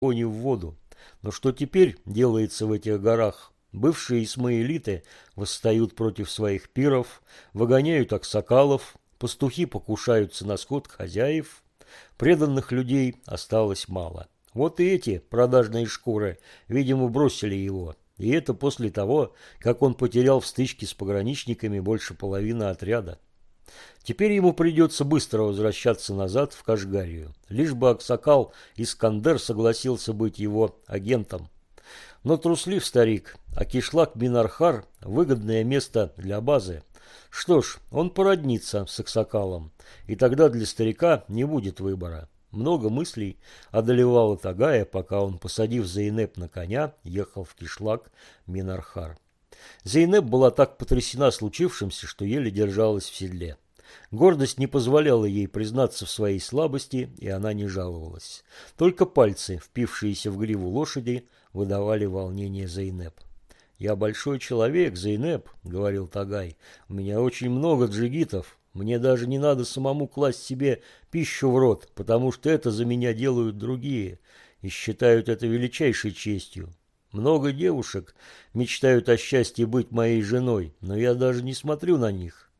огонь и в воду. Но что теперь делается в этих горах? Бывшие исмаилиты восстают против своих пиров, выгоняют аксакалов, пастухи покушаются на скот хозяев, преданных людей осталось мало. Вот и эти продажные шкуры, видимо, бросили его. И это после того, как он потерял в стычке с пограничниками больше половины отряда. Теперь ему придется быстро возвращаться назад в Кашгарию, лишь бы Аксакал Искандер согласился быть его агентом. Но труслив старик, а кишлак Минархар – выгодное место для базы. Что ж, он породнится с Аксакалом, и тогда для старика не будет выбора. Много мыслей одолевало Тагая, пока он, посадив Зейнеп на коня, ехал в кишлак Минархар. Зейнеп была так потрясена случившимся, что еле держалась в седле. Гордость не позволяла ей признаться в своей слабости, и она не жаловалась. Только пальцы, впившиеся в гриву лошади, выдавали волнение Зейнеп. «Я большой человек, Зейнеп», — говорил Тагай. «У меня очень много джигитов. Мне даже не надо самому класть себе пищу в рот, потому что это за меня делают другие и считают это величайшей честью. Много девушек мечтают о счастье быть моей женой, но я даже не смотрю на них.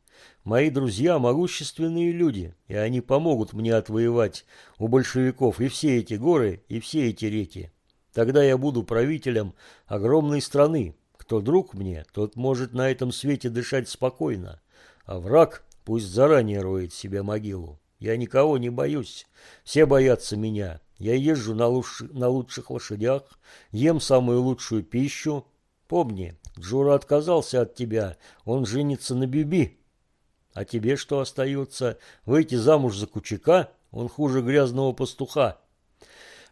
Мои друзья – могущественные люди, и они помогут мне отвоевать у большевиков и все эти горы, и все эти реки. Тогда я буду правителем огромной страны. Кто друг мне, тот может на этом свете дышать спокойно, а враг пусть заранее роет себе могилу. Я никого не боюсь, все боятся меня. Я езжу на, луч... на лучших лошадях, ем самую лучшую пищу. Помни, Джура отказался от тебя, он женится на Биби. А тебе что остается? Выйти замуж за Кучака? Он хуже грязного пастуха.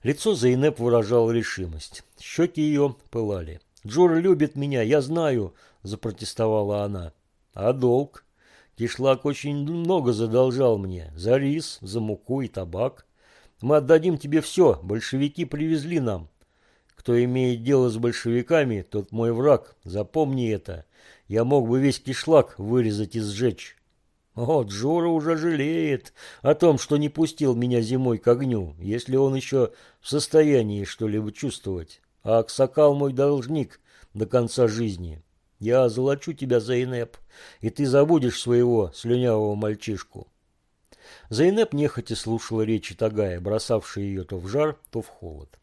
Лицо Зайнеп выражало решимость. Щеки ее пылали. «Джора любит меня, я знаю», – запротестовала она. «А долг?» Кишлак очень много задолжал мне. За рис, за муку и табак. Мы отдадим тебе все, большевики привезли нам. Кто имеет дело с большевиками, тот мой враг, запомни это. Я мог бы весь кишлак вырезать и сжечь. О, Джора уже жалеет о том, что не пустил меня зимой к огню, если он еще в состоянии что-либо чувствовать. А Аксакал мой должник до конца жизни. Я озолочу тебя, Зайнеп, и ты забудешь своего слюнявого мальчишку. Зайнеп нехотя слушала речи Тагая, бросавшие ее то в жар, то в холод.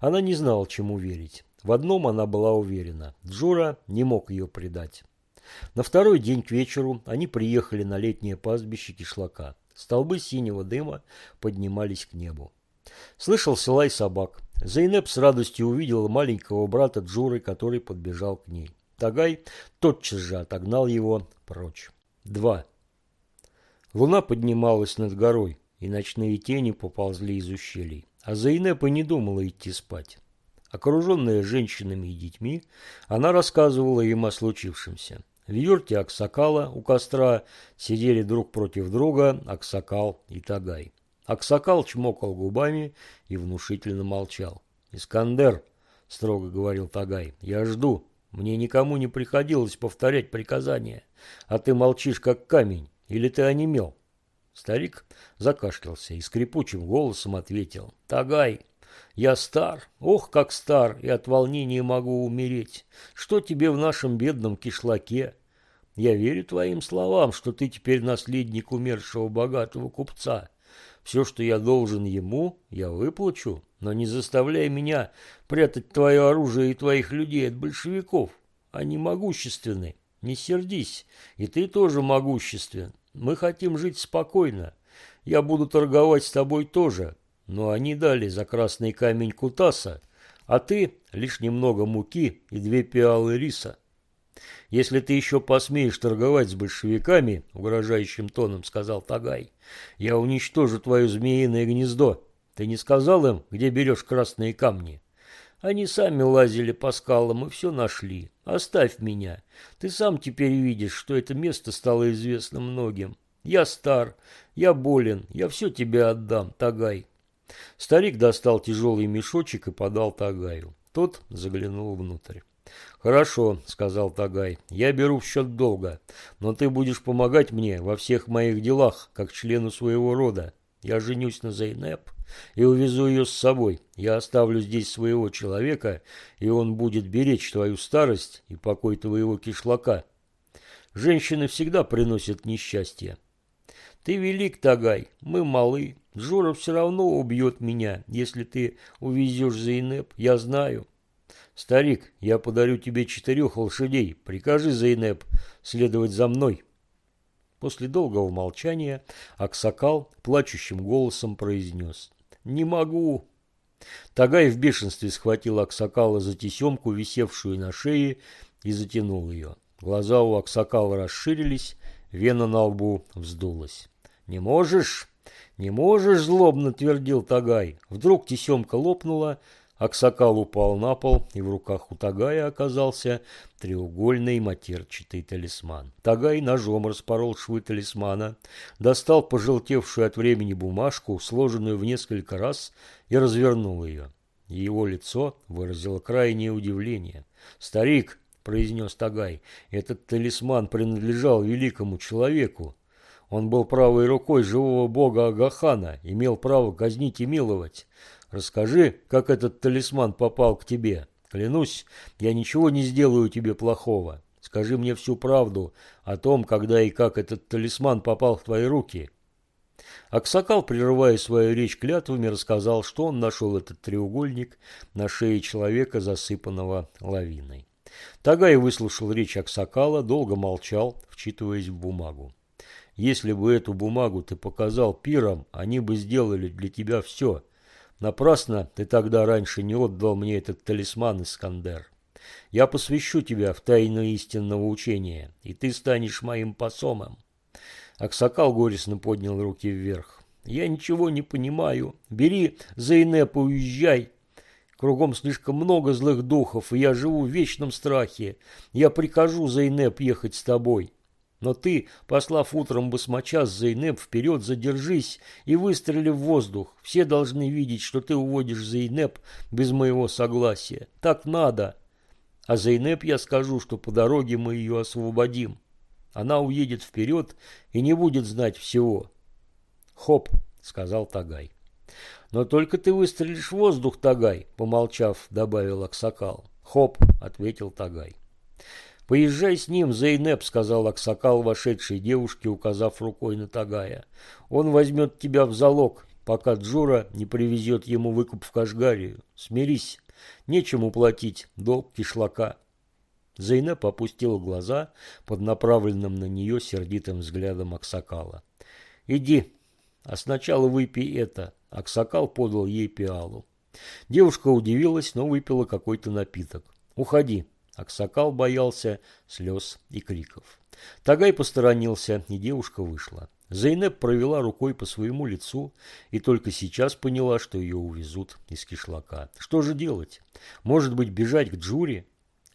Она не знала, чему верить. В одном она была уверена. Джора не мог ее предать. На второй день к вечеру они приехали на летнее пастбище кишлака. Столбы синего дыма поднимались к небу. Слышался лай собак. Зайнеп с радостью увидела маленького брата Джуры, который подбежал к ней. Тагай тотчас же отогнал его прочь. Два. Луна поднималась над горой, и ночные тени поползли из ущелий. А Зайнепа не думала идти спать. Окруженная женщинами и детьми, она рассказывала им о случившемся. В юрте Аксакала у костра сидели друг против друга Аксакал и Тагай. Аксакал чмокал губами и внушительно молчал. «Искандер», — строго говорил Тагай, — «я жду. Мне никому не приходилось повторять приказания, а ты молчишь, как камень, или ты онемел?» Старик закашлялся и скрипучим голосом ответил. «Тагай, я стар, ох, как стар, и от волнения могу умереть. Что тебе в нашем бедном кишлаке? Я верю твоим словам, что ты теперь наследник умершего богатого купца. Все, что я должен ему, я выплачу, но не заставляй меня прятать твое оружие и твоих людей от большевиков. Они могущественны. Не сердись, и ты тоже могуществен. Мы хотим жить спокойно. Я буду торговать с тобой тоже, но они дали за красный камень Кутаса, а ты лишь немного муки и две пиалы риса. Если ты еще посмеешь торговать с большевиками, угрожающим тоном сказал Тагай, я уничтожу твое змеиное гнездо. Ты не сказал им, где берешь красные камни? Они сами лазили по скалам и все нашли. Оставь меня. Ты сам теперь видишь, что это место стало известно многим. Я стар, я болен, я все тебе отдам, Тагай. Старик достал тяжелый мешочек и подал Тагаю. Тот заглянул внутрь. «Хорошо», — сказал Тагай, — «я беру в счет долга, но ты будешь помогать мне во всех моих делах, как члену своего рода». Я женюсь на Зейнеп и увезу ее с собой. Я оставлю здесь своего человека, и он будет беречь твою старость и покой твоего кишлака. Женщины всегда приносят несчастье. Ты велик, Тагай, мы малы. Жора все равно убьет меня, если ты увезешь Зейнеп, я знаю. Старик, я подарю тебе четырех лошадей. Прикажи Зейнеп следовать за мной. После долгого молчания Аксакал плачущим голосом произнес. «Не могу!» Тагай в бешенстве схватил Аксакала за тесемку, висевшую на шее, и затянул ее. Глаза у Аксакала расширились, вена на лбу вздулась. «Не можешь? Не можешь?» – злобно твердил Тагай. Вдруг тесемка лопнула, Аксакал упал на пол, и в руках у Тагая оказался треугольный матерчатый талисман. Тагай ножом распорол швы талисмана, достал пожелтевшую от времени бумажку, сложенную в несколько раз, и развернул ее. Его лицо выразило крайнее удивление. «Старик!» – произнес Тагай. «Этот талисман принадлежал великому человеку. Он был правой рукой живого бога Агахана, имел право казнить и миловать. Расскажи, как этот талисман попал к тебе. Клянусь, я ничего не сделаю тебе плохого. Скажи мне всю правду о том, когда и как этот талисман попал в твои руки». Аксакал, прерывая свою речь клятвами, рассказал, что он нашел этот треугольник на шее человека, засыпанного лавиной. Тагай выслушал речь Аксакала, долго молчал, вчитываясь в бумагу. «Если бы эту бумагу ты показал пирам, они бы сделали для тебя все», Напрасно ты тогда раньше не отдал мне этот талисман, Искандер. Я посвящу тебя в тайну истинного учения, и ты станешь моим посомом. Аксакал горестно поднял руки вверх. Я ничего не понимаю. Бери Зейнеп и уезжай. Кругом слишком много злых духов, и я живу в вечном страхе. Я прикажу Зейнеп ехать с тобой. Но ты, послав утром басмача с Зейнеп вперед, задержись и выстрели в воздух. Все должны видеть, что ты уводишь Зейнеп без моего согласия. Так надо. А Зейнеп я скажу, что по дороге мы ее освободим. Она уедет вперед и не будет знать всего. Хоп, сказал Тагай. Но только ты выстрелишь в воздух, Тагай, помолчав, добавил Аксакал. Хоп, ответил Тагай. «Поезжай с ним, Зейнеп», — сказал Аксакал вошедшей девушке, указав рукой на Тагая. «Он возьмет тебя в залог, пока Джура не привезет ему выкуп в Кашгарию. Смирись, нечем платить долг кишлака». Зейнеп опустила глаза под направленным на нее сердитым взглядом Аксакала. «Иди, а сначала выпей это». Аксакал подал ей пиалу. Девушка удивилась, но выпила какой-то напиток. «Уходи», Аксакал боялся слез и криков. Тагай посторонился, и девушка вышла. Зейнеп провела рукой по своему лицу и только сейчас поняла, что ее увезут из кишлака. Что же делать? Может быть, бежать к Джуре?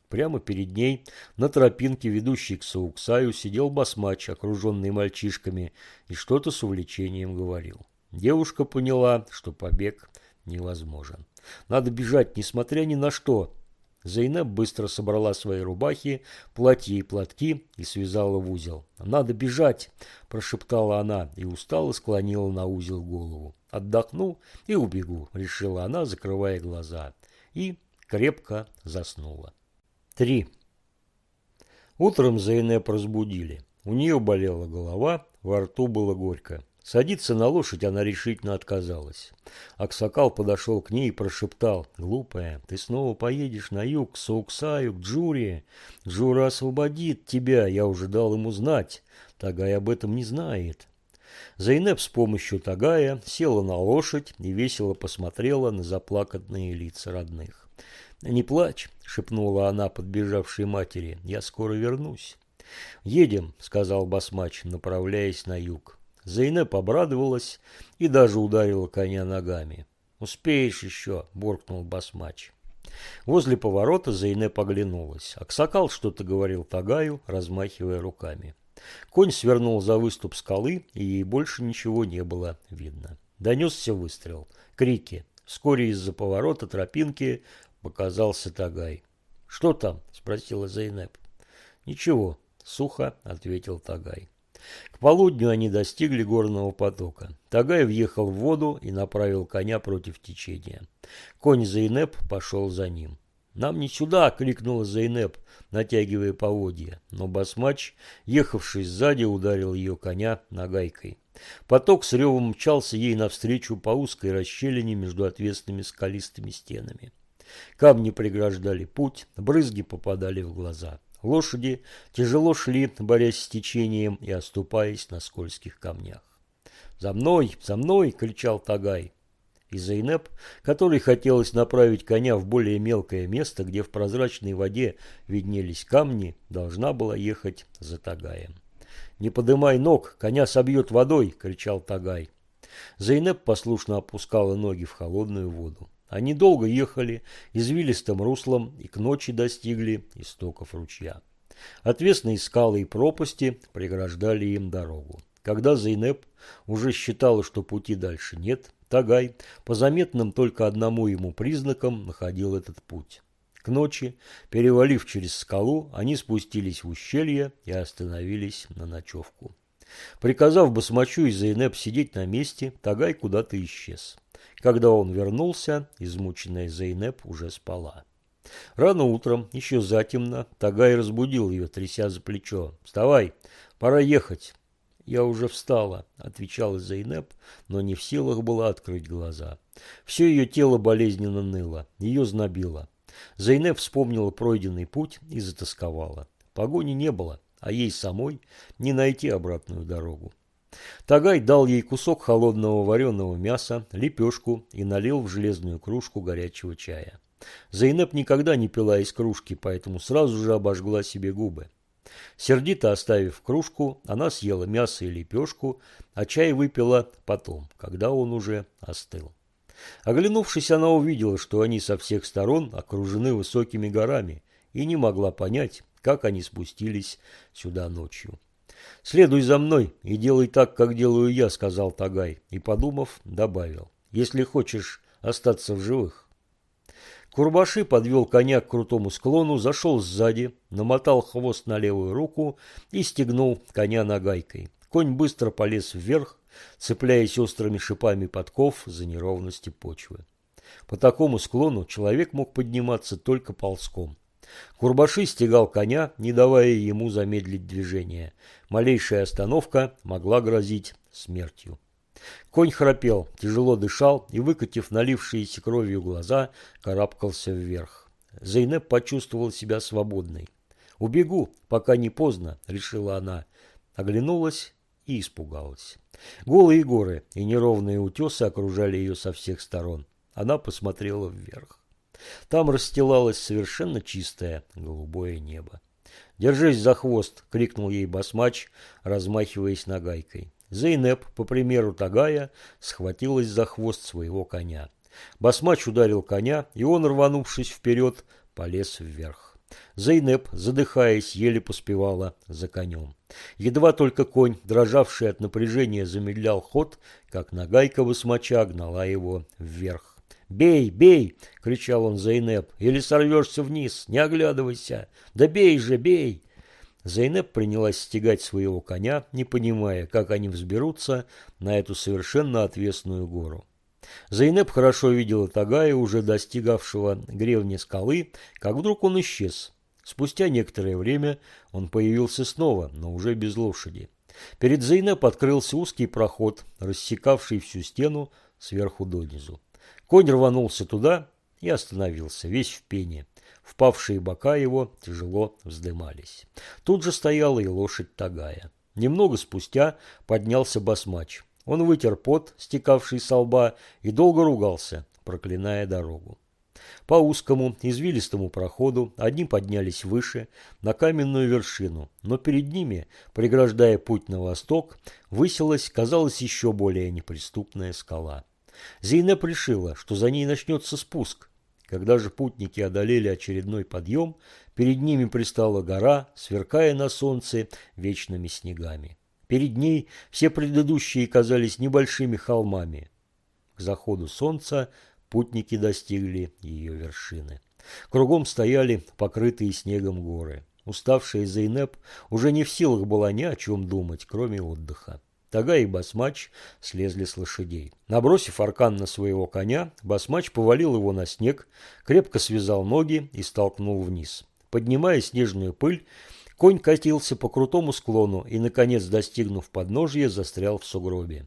Прямо перед ней, на тропинке, ведущей к Сауксаю, сидел басмач, окруженный мальчишками, и что-то с увлечением говорил. Девушка поняла, что побег невозможен. Надо бежать, несмотря ни на что, Зайнеп быстро собрала свои рубахи, платья и платки и связала в узел. «Надо бежать!» – прошептала она и устало склонила на узел голову. «Отдохну и убегу», – решила она, закрывая глаза. И крепко заснула. Три. Утром Зайнеп разбудили. У нее болела голова, во рту было горько. Садиться на лошадь она решительно отказалась. Аксакал подошел к ней и прошептал. «Глупая, ты снова поедешь на юг, к Сауксаю, к Джуре. Джура освободит тебя, я уже дал ему знать. Тагай об этом не знает». Зайнеп с помощью Тагая села на лошадь и весело посмотрела на заплаканные лица родных. «Не плачь», — шепнула она подбежавшей матери, — «я скоро вернусь». «Едем», — сказал Басмач, направляясь на юг. Зейнеп обрадовалась и даже ударила коня ногами. «Успеешь еще», – буркнул басмач. Возле поворота Зейнеп оглянулась. Аксакал что-то говорил Тагаю, размахивая руками. Конь свернул за выступ скалы, и ей больше ничего не было видно. Донесся выстрел. Крики. Вскоре из-за поворота тропинки показался Тагай. «Что там?» – спросила Зейнеп. «Ничего», – сухо ответил Тагай. К полудню они достигли горного потока. Тагай въехал в воду и направил коня против течения. Конь Зайнеп пошел за ним. «Нам не сюда!» — крикнула Зайнеп, натягивая поводья. Но басмач, ехавший сзади, ударил ее коня нагайкой. Поток с ревом мчался ей навстречу по узкой расщелине между отвесными скалистыми стенами. Камни преграждали путь, брызги попадали в глаза. Лошади тяжело шли, борясь с течением и оступаясь на скользких камнях. «За мной! За мной!» — кричал Тагай. И Зайнеп, которой хотелось направить коня в более мелкое место, где в прозрачной воде виднелись камни, должна была ехать за Тагаем. «Не подымай ног, коня собьет водой!» — кричал Тагай. Зайнеп послушно опускала ноги в холодную воду. Они долго ехали извилистым руслом и к ночи достигли истоков ручья. Отвесные скалы и пропасти преграждали им дорогу. Когда Зайнеп уже считала, что пути дальше нет, Тагай по заметным только одному ему признакам находил этот путь. К ночи, перевалив через скалу, они спустились в ущелье и остановились на ночевку. Приказав Басмачу и Зайнеп сидеть на месте, Тагай куда-то исчез. Когда он вернулся, измученная Зейнеп уже спала. Рано утром, еще затемно, Тагай разбудил ее, тряся за плечо. «Вставай, пора ехать». «Я уже встала», — отвечала Зейнеп, но не в силах была открыть глаза. Все ее тело болезненно ныло, ее знобило. Зейнеп вспомнила пройденный путь и затасковала. Погони не было, а ей самой не найти обратную дорогу. Тагай дал ей кусок холодного вареного мяса, лепешку и налил в железную кружку горячего чая. Зайнеп никогда не пила из кружки, поэтому сразу же обожгла себе губы. Сердито оставив кружку, она съела мясо и лепешку, а чай выпила потом, когда он уже остыл. Оглянувшись, она увидела, что они со всех сторон окружены высокими горами, и не могла понять, как они спустились сюда ночью. «Следуй за мной и делай так, как делаю я», — сказал Тагай, и, подумав, добавил, «если хочешь остаться в живых». Курбаши подвел коня к крутому склону, зашел сзади, намотал хвост на левую руку и стегнул коня нагайкой. Конь быстро полез вверх, цепляясь острыми шипами подков за неровности почвы. По такому склону человек мог подниматься только ползком. Курбаши стегал коня, не давая ему замедлить движение. Малейшая остановка могла грозить смертью. Конь храпел, тяжело дышал и, выкатив налившиеся кровью глаза, карабкался вверх. Зейнеп почувствовал себя свободной. «Убегу, пока не поздно», — решила она. Оглянулась и испугалась. Голые горы и неровные утесы окружали ее со всех сторон. Она посмотрела вверх. Там расстилалось совершенно чистое голубое небо. «Держись за хвост!» – крикнул ей басмач, размахиваясь нагайкой. Зейнеп, по примеру Тагая, схватилась за хвост своего коня. Басмач ударил коня, и он, рванувшись вперед, полез вверх. Зейнеп, задыхаясь, еле поспевала за конем. Едва только конь, дрожавший от напряжения, замедлял ход, как нагайка басмача гнала его вверх. «Бей, бей!» — кричал он Зайнеп. «Или сорвешься вниз, не оглядывайся! Да бей же, бей!» Зайнеп принялась стегать своего коня, не понимая, как они взберутся на эту совершенно отвесную гору. Зайнеп хорошо видела Тагая, уже достигавшего гревни скалы, как вдруг он исчез. Спустя некоторое время он появился снова, но уже без лошади. Перед Зайнеп открылся узкий проход, рассекавший всю стену сверху донизу. Конь рванулся туда и остановился, весь в пене. Впавшие бока его тяжело вздымались. Тут же стояла и лошадь Тагая. Немного спустя поднялся басмач. Он вытер пот, стекавший со лба, и долго ругался, проклиная дорогу. По узкому, извилистому проходу одни поднялись выше, на каменную вершину, но перед ними, преграждая путь на восток, высилась, казалось, еще более неприступная скала. Зейнеп решила, что за ней начнется спуск. Когда же путники одолели очередной подъем, перед ними пристала гора, сверкая на солнце вечными снегами. Перед ней все предыдущие казались небольшими холмами. К заходу солнца путники достигли ее вершины. Кругом стояли покрытые снегом горы. Уставшая Зейнеп уже не в силах была ни о чем думать, кроме отдыха. Тага и Басмач слезли с лошадей. Набросив аркан на своего коня, Басмач повалил его на снег, крепко связал ноги и столкнул вниз. Поднимая снежную пыль, конь катился по крутому склону и, наконец, достигнув подножья, застрял в сугробе.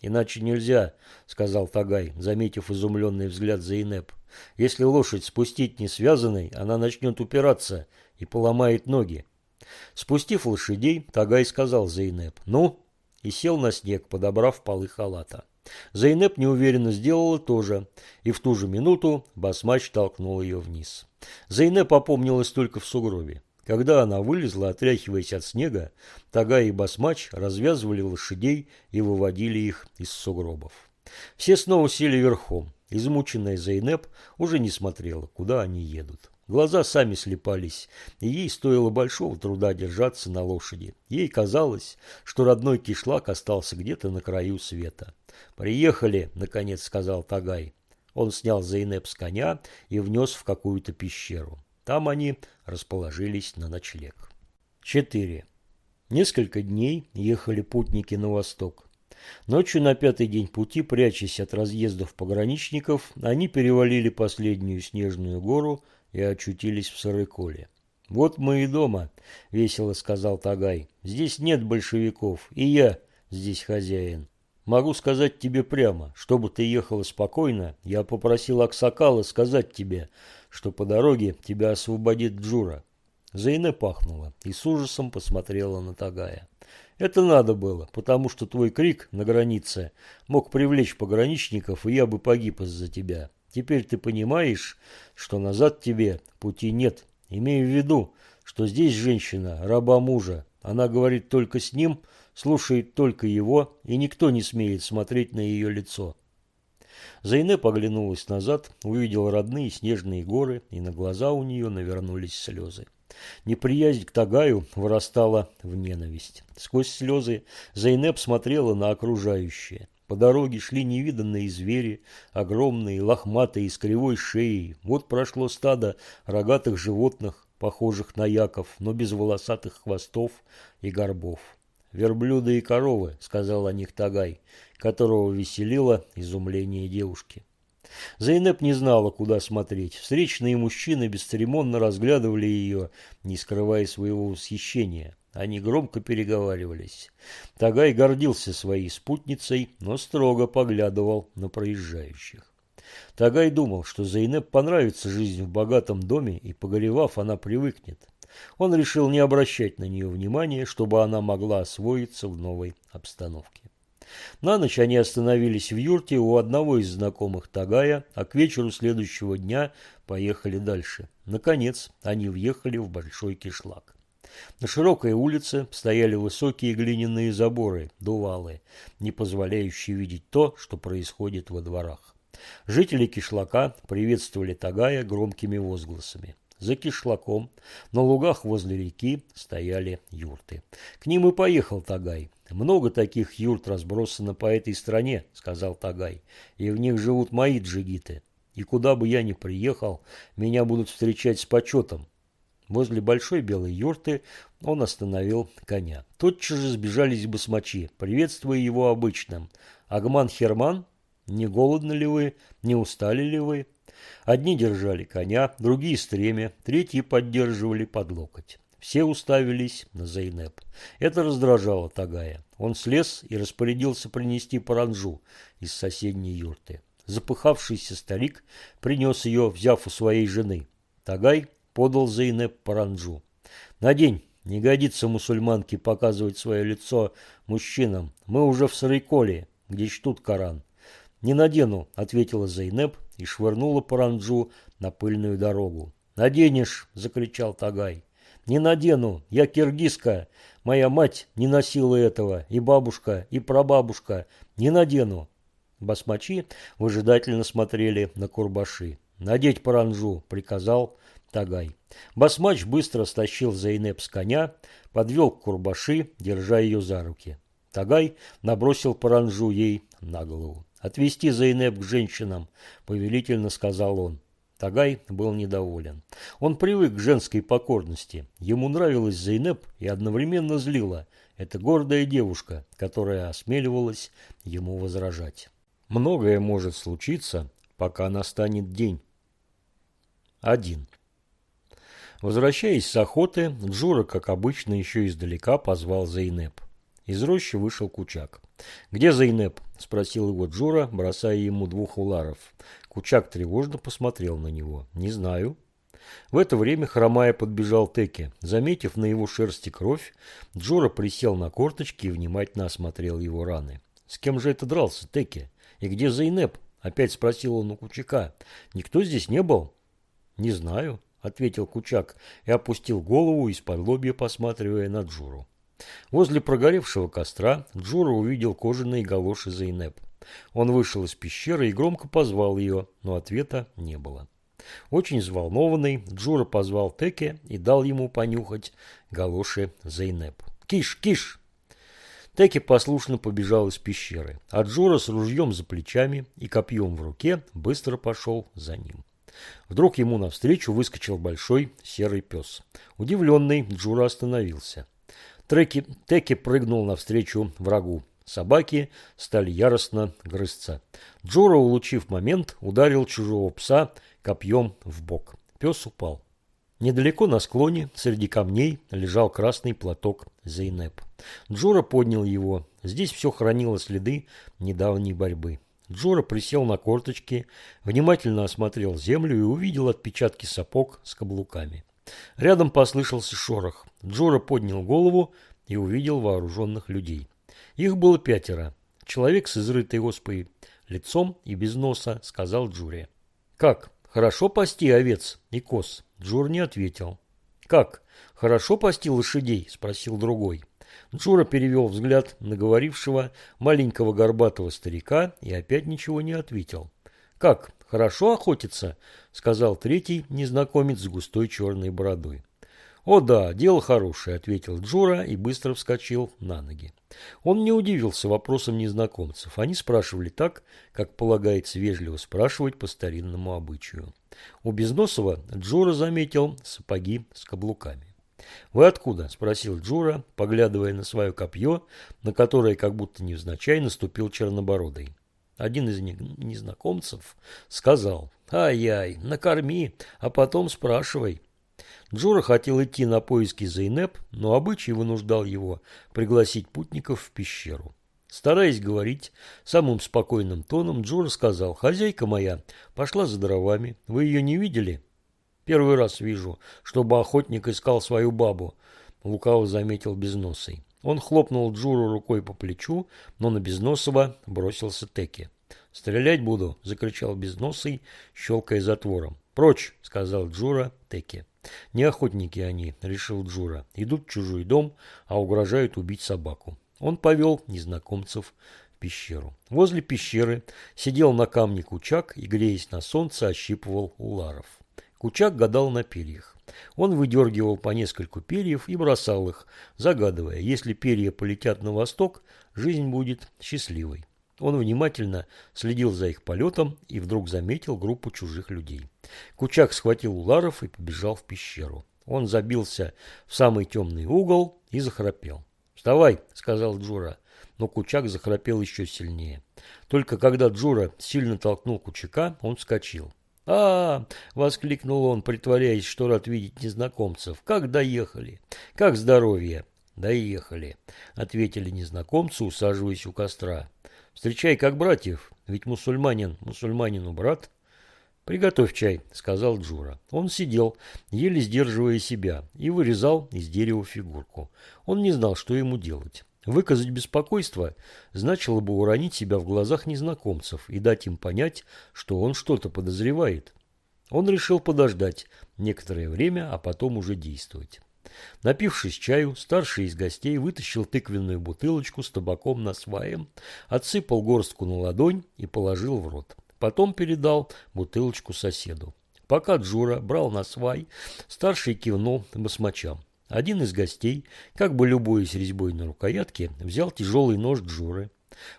«Иначе нельзя», — сказал Тагай, заметив изумленный взгляд Зейнеп. «Если лошадь спустить не связанной, она начнет упираться и поломает ноги». Спустив лошадей, Тагай сказал Зейнеп «Ну?» И сел на снег, подобрав полы халата. Зейнеп неуверенно сделала то же, и в ту же минуту басмач толкнул ее вниз. Зейнеп опомнилась только в сугробе. Когда она вылезла, отряхиваясь от снега, Тага и Басмач развязывали лошадей и выводили их из сугробов. Все снова сели верхом. Измученная Зейнеп уже не смотрела, куда они едут. Глаза сами слепались, и ей стоило большого труда держаться на лошади. Ей казалось, что родной кишлак остался где-то на краю света. «Приехали», — наконец сказал Тагай. Он снял Зейнеп с коня и внес в какую-то пещеру. Там они расположились на ночлег. 4. Несколько дней ехали путники на восток. Ночью на пятый день пути, прячась от разъездов пограничников, они перевалили последнюю снежную гору и очутились в Сарыколе. «Вот мы и дома», — весело сказал Тагай. «Здесь нет большевиков, и я здесь хозяин. Могу сказать тебе прямо, чтобы ты ехала спокойно, я попросил Аксакала сказать тебе, что по дороге тебя освободит Джура. Зайне пахнула и с ужасом посмотрела на Тагая. Это надо было, потому что твой крик на границе мог привлечь пограничников, и я бы погиб из-за тебя. Теперь ты понимаешь, что назад тебе пути нет. Имею в виду, что здесь женщина, раба мужа. Она говорит только с ним, слушает только его, и никто не смеет смотреть на ее лицо. Зайне поглянулась назад, увидела родные снежные горы, и на глаза у нее навернулись слезы. Неприязнь к Тагаю вырастала в ненависть. Сквозь слезы Зайнеп смотрела на окружающее. По дороге шли невиданные звери, огромные, лохматые, с кривой шеей. Вот прошло стадо рогатых животных, похожих на яков, но без волосатых хвостов и горбов. «Верблюды и коровы», — сказал о них Тагай, которого веселило изумление девушки. Зайнеп не знала, куда смотреть. Встречные мужчины бесцеремонно разглядывали ее, не скрывая своего восхищения. Они громко переговаривались. Тагай гордился своей спутницей, но строго поглядывал на проезжающих. Тагай думал, что Зайнеп понравится жизнь в богатом доме, и, погоревав, она привыкнет. Он решил не обращать на нее внимания, чтобы она могла освоиться в новой обстановке. На ночь они остановились в юрте у одного из знакомых Тагая, а к вечеру следующего дня поехали дальше. Наконец, они въехали в большой кишлак. На широкой улице стояли высокие глиняные заборы, дувалы, не позволяющие видеть то, что происходит во дворах. Жители кишлака приветствовали Тагая громкими возгласами. За кишлаком на лугах возле реки стояли юрты. К ним и поехал Тагай. «Много таких юрт разбросано по этой стране», — сказал Тагай, — «и в них живут мои джигиты. И куда бы я ни приехал, меня будут встречать с почетом». Возле большой белой юрты он остановил коня. Тотчас же сбежались басмачи, приветствуя его обычным. «Агман Херман, не голодны ли вы? Не устали ли вы?» Одни держали коня, другие стремя, третьи поддерживали под локоть. Все уставились на Зайнеп. Это раздражало Тагая. Он слез и распорядился принести паранжу из соседней юрты. Запыхавшийся старик принес ее, взяв у своей жены. Тагай подал Зайнеп паранжу. «Надень, не годится мусульманке показывать свое лицо мужчинам. Мы уже в Сарайколе, где чтут Коран». «Не надену», — ответила Зайнеп и швырнула паранджу на пыльную дорогу. «Наденешь!» – закричал Тагай. «Не надену! Я киргизка! Моя мать не носила этого, и бабушка, и прабабушка! Не надену!» Басмачи выжидательно смотрели на курбаши. «Надеть паранджу!» – приказал Тагай. Басмач быстро стащил Зайнеп с коня, подвел к курбаши, держа ее за руки. Тагай набросил паранджу ей на голову. «Отвезти Зайнеп к женщинам», — повелительно сказал он. Тагай был недоволен. Он привык к женской покорности. Ему нравилась Зейнеп и одновременно злила. эта гордая девушка, которая осмеливалась ему возражать. Многое может случиться, пока настанет день. Один. Возвращаясь с охоты, Джура, как обычно, еще издалека позвал Зейнеп. Из рощи вышел Кучак. «Где Зейнеп?» – спросил его Джура, бросая ему двух уларов. Кучак тревожно посмотрел на него. «Не знаю». В это время хромая подбежал Теке. Заметив на его шерсти кровь, Джура присел на корточки и внимательно осмотрел его раны. «С кем же это дрался, Теке? И где Зейнеп?» – опять спросил он у Кучака. «Никто здесь не был?» «Не знаю», – ответил Кучак и опустил голову из-под лобья, посматривая на Джуру. Возле прогоревшего костра Джура увидел кожаные галоши Зейнеп. Он вышел из пещеры и громко позвал ее, но ответа не было. Очень взволнованный, Джура позвал Теке и дал ему понюхать галоши Зейнеп. «Киш, киш!» Теки послушно побежал из пещеры, а Джура с ружьем за плечами и копьем в руке быстро пошел за ним. Вдруг ему навстречу выскочил большой серый пес. Удивленный, Джура остановился. Треки, Теки прыгнул навстречу врагу. Собаки стали яростно грызться. Джура, улучив момент, ударил чужого пса копьем в бок. Пес упал. Недалеко на склоне, среди камней, лежал красный платок Зейнеп. Джура поднял его. Здесь все хранило следы недавней борьбы. Джора присел на корточки, внимательно осмотрел землю и увидел отпечатки сапог с каблуками. Рядом послышался шорох. Джора поднял голову и увидел вооруженных людей. Их было пятеро. Человек с изрытой оспой лицом и без носа, сказал Джуре. «Как? Хорошо пасти овец и коз?» Джур не ответил. «Как? Хорошо пасти лошадей?» – спросил другой. Джура перевел взгляд на говорившего маленького горбатого старика и опять ничего не ответил. «Как? Хорошо охотиться?» – сказал третий незнакомец с густой черной бородой. «О да, дело хорошее», – ответил Джура и быстро вскочил на ноги. Он не удивился вопросам незнакомцев. Они спрашивали так, как полагается вежливо спрашивать по старинному обычаю. У Безносова Джура заметил сапоги с каблуками. «Вы откуда?» – спросил Джура, поглядывая на свое копье, на которое как будто невзначай наступил чернобородый. Один из незнакомцев сказал, «Ай-яй, накорми, а потом спрашивай». Джура хотел идти на поиски Зейнеп, но обычай вынуждал его пригласить путников в пещеру. Стараясь говорить самым спокойным тоном, Джура сказал, «Хозяйка моя пошла за дровами. Вы ее не видели?» «Первый раз вижу, чтобы охотник искал свою бабу», — лукаво заметил Безносый. Он хлопнул Джуру рукой по плечу, но на Безносова бросился Теки. «Стрелять буду!» – закричал Безносый, щелкая затвором. «Прочь!» – сказал Джура Теки. «Не охотники они», – решил Джура. «Идут в чужой дом, а угрожают убить собаку». Он повел незнакомцев в пещеру. Возле пещеры сидел на камне Кучак и, греясь на солнце, ощипывал уларов. Кучак гадал на перьях. Он выдергивал по нескольку перьев и бросал их, загадывая, если перья полетят на восток, жизнь будет счастливой. Он внимательно следил за их полетом и вдруг заметил группу чужих людей. Кучак схватил Уларов и побежал в пещеру. Он забился в самый темный угол и захрапел. «Вставай!» – сказал Джура. Но Кучак захрапел еще сильнее. Только когда Джура сильно толкнул Кучака, он вскочил а, воскликнул он, притворяясь, что рад видеть незнакомцев. «Как доехали? Как здоровье?» «Доехали», — ответили незнакомцы, усаживаясь у костра. «Встречай как братьев, ведь мусульманин мусульманину брат». «Приготовь чай», — сказал Джура. Он сидел, еле сдерживая себя, и вырезал из дерева фигурку. Он не знал, что ему делать. Выказать беспокойство значило бы уронить себя в глазах незнакомцев и дать им понять, что он что-то подозревает. Он решил подождать некоторое время, а потом уже действовать. Напившись чаю, старший из гостей вытащил тыквенную бутылочку с табаком на сваем, отсыпал горстку на ладонь и положил в рот. Потом передал бутылочку соседу. Пока Джура брал на свай, старший кивнул басмачам. Один из гостей, как бы любуясь резьбой на рукоятке, взял тяжелый нож Джуры.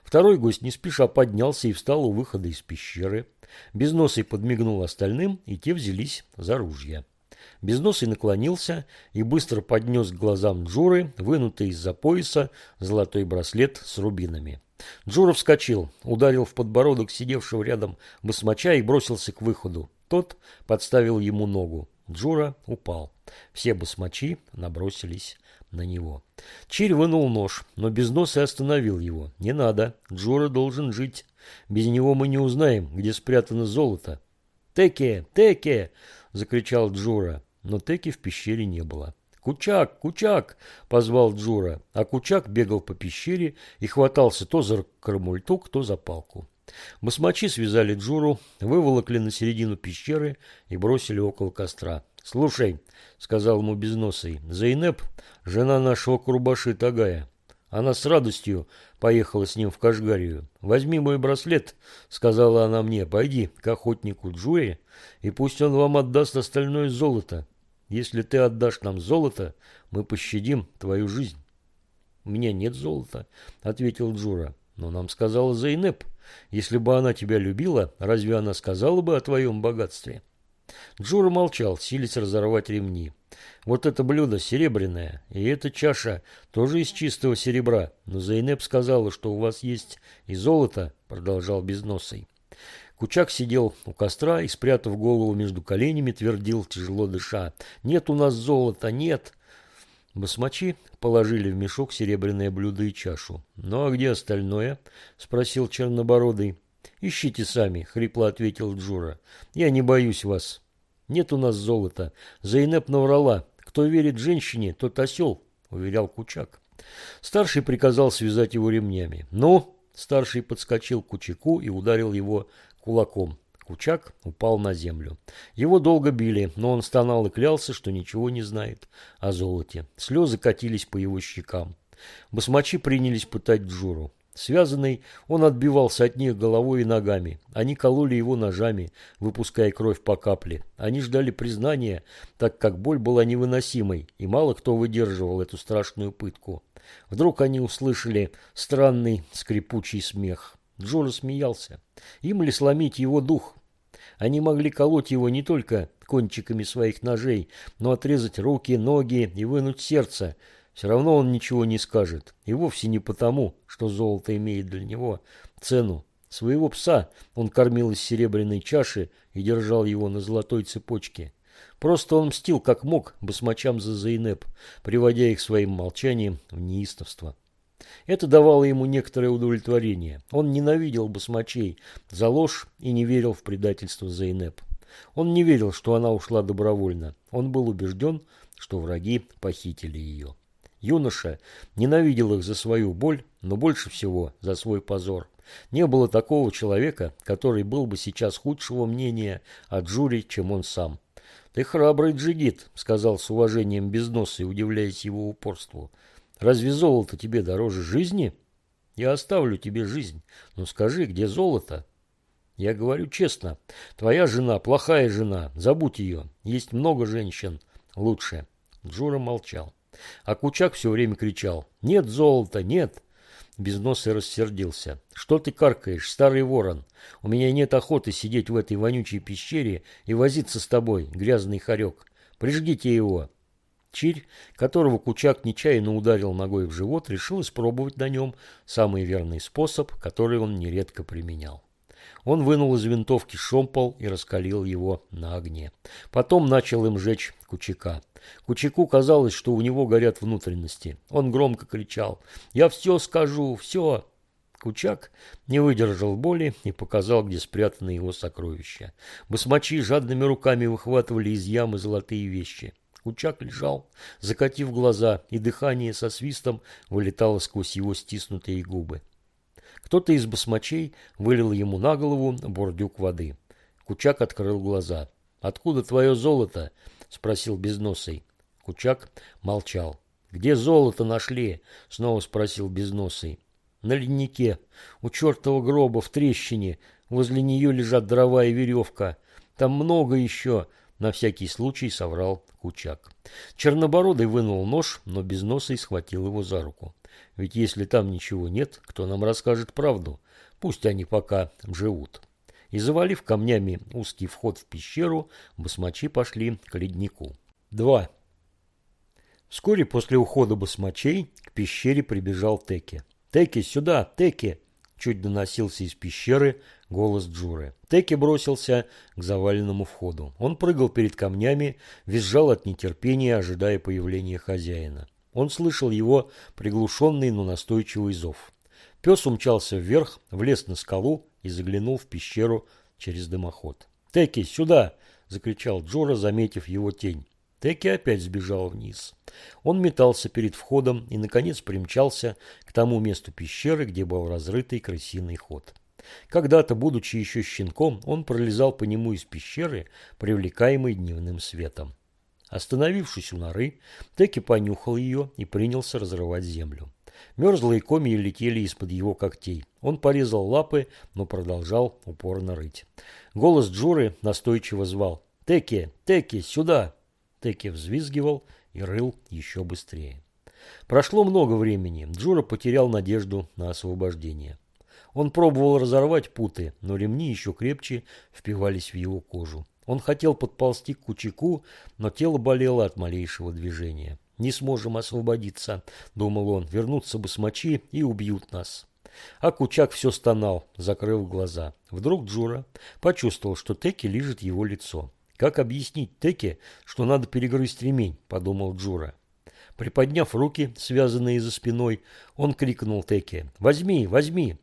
Второй гость не спеша поднялся и встал у выхода из пещеры. Безносый подмигнул остальным, и те взялись за ружья. Безносый наклонился и быстро поднес к глазам Джуры, вынутый из-за пояса, золотой браслет с рубинами. Джура вскочил, ударил в подбородок сидевшего рядом басмача и бросился к выходу. Тот подставил ему ногу. Джура упал. Все басмачи набросились на него. Чирь вынул нож, но Безносый остановил его. «Не надо, Джура должен жить. Без него мы не узнаем, где спрятано золото». «Теке! Теке!» – закричал Джура, но Теки в пещере не было. «Кучак! Кучак!» – позвал Джура, а Кучак бегал по пещере и хватался то за кармультук, то за палку. Басмачи связали Джуру, выволокли на середину пещеры и бросили около костра. «Слушай», – сказал ему Безносый, – «Зайнеп – жена нашего Курбаши Тагая. Она с радостью поехала с ним в Кашгарию. «Возьми мой браслет», — сказала она мне, — «пойди к охотнику Джуэ, и пусть он вам отдаст остальное золото. Если ты отдашь нам золото, мы пощадим твою жизнь». «У меня нет золота», — ответил Джура. «Но нам сказала Зайнеп. Если бы она тебя любила, разве она сказала бы о твоем богатстве?» Джура молчал, силясь разорвать ремни. «Вот это блюдо серебряное, и эта чаша тоже из чистого серебра. Но Зайнеп сказала, что у вас есть и золото», — продолжал Безносый. Кучак сидел у костра и, спрятав голову между коленями, твердил, тяжело дыша. «Нет у нас золота, нет!» Басмачи положили в мешок серебряное блюдо и чашу. «Ну а где остальное?» – спросил Чернобородый. «Ищите сами», – хрипло ответил Джура. «Я не боюсь вас. Нет у нас золота. Зайнеп наврала. Кто верит женщине, тот осел», – уверял Кучак. Старший приказал связать его ремнями. «Ну?» – старший подскочил к Кучаку и ударил его кулаком. Кучак упал на землю. Его долго били, но он стонал и клялся, что ничего не знает о золоте. Слезы катились по его щекам. Басмачи принялись пытать Джуру. Связанный, он отбивался от них головой и ногами. Они кололи его ножами, выпуская кровь по капле. Они ждали признания, так как боль была невыносимой, и мало кто выдерживал эту страшную пытку. Вдруг они услышали странный скрипучий смех. Джора смеялся. Им ли сломить его дух? Они могли колоть его не только кончиками своих ножей, но отрезать руки, ноги и вынуть сердце. Все равно он ничего не скажет. И вовсе не потому, что золото имеет для него цену. Своего пса он кормил из серебряной чаши и держал его на золотой цепочке. Просто он мстил как мог басмачам за Зайнеп, приводя их своим молчанием в неистовство. Это давало ему некоторое удовлетворение. Он ненавидел басмачей за ложь и не верил в предательство Зейнеп. Он не верил, что она ушла добровольно. Он был убежден, что враги похитили ее. Юноша ненавидел их за свою боль, но больше всего за свой позор. Не было такого человека, который был бы сейчас худшего мнения о Джуре, чем он сам. «Ты храбрый джигит», — сказал с уважением безносый, удивляясь его упорству. Разве золото тебе дороже жизни? Я оставлю тебе жизнь. Но скажи, где золото? Я говорю честно. Твоя жена плохая жена. Забудь ее. Есть много женщин. Лучше. Джура молчал. А Кучак все время кричал. Нет золота, нет. Безносый рассердился. «Что ты каркаешь, старый ворон? У меня нет охоты сидеть в этой вонючей пещере и возиться с тобой, грязный хорек. Прижгите его. Чирь, которого Кучак нечаянно ударил ногой в живот, решил испробовать на нем самый верный способ, который он нередко применял. Он вынул из винтовки шомпол и раскалил его на огне. Потом начал им жечь Кучака. Кучаку казалось, что у него горят внутренности. Он громко кричал «Я все скажу, все!» Кучак не выдержал боли и показал, где спрятаны его сокровища. Басмачи жадными руками выхватывали из ямы золотые вещи. Кучак лежал, закатив глаза, и дыхание со свистом вылетало сквозь его стиснутые губы. Кто-то из басмачей вылил ему на голову бордюк воды. Кучак открыл глаза. «Откуда твое золото?» – спросил Безносый. Кучак молчал. «Где золото нашли?» – снова спросил Безносый. «На леднике, у чертова гроба, в трещине. Возле нее лежат дрова и веревка. Там много еще. На всякий случай соврал Кучак. Чернобородый вынул нож, но без носа и схватил его за руку. Ведь если там ничего нет, кто нам расскажет правду? Пусть они пока живут. и, завалив камнями узкий вход в пещеру, басмачи пошли к леднику. 2. Вскоре после ухода басмачей к пещере прибежал Теки. «Теки, сюда! Теки!» Чуть доносился из пещеры голос Джуры. Теки бросился к заваленному входу. Он прыгал перед камнями, визжал от нетерпения, ожидая появления хозяина. Он слышал его приглушенный, но настойчивый зов. Пес умчался вверх, влез на скалу и заглянул в пещеру через дымоход. «Теки, сюда!» – закричал Джора, заметив его тень. Теки опять сбежал вниз. Он метался перед входом и, наконец, примчался к тому месту пещеры, где был разрытый крысиный ход. Когда-то, будучи еще щенком, он пролезал по нему из пещеры, привлекаемый дневным светом. Остановившись у норы, Теки понюхал ее и принялся разрывать землю. Мерзлые комья летели из-под его когтей. Он порезал лапы, но продолжал упорно рыть. Голос Джуры настойчиво звал. «Теки! Теки! Сюда!» Теки взвизгивал и рыл еще быстрее. Прошло много времени. Джура потерял надежду на освобождение. Он пробовал разорвать путы, но ремни еще крепче впивались в его кожу. Он хотел подползти к Кучаку, но тело болело от малейшего движения. «Не сможем освободиться», — думал он, — «вернуться бы смочи и убьют нас». А Кучак все стонал, закрыв глаза. Вдруг Джура почувствовал, что Теки лижет его лицо. «Как объяснить Теке, что надо перегрызть ремень?» – подумал Джура. Приподняв руки, связанные за спиной, он крикнул Теке «Возьми, возьми!».